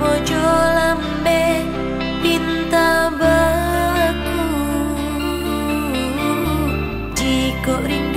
mojo lambe pinta beku dikoring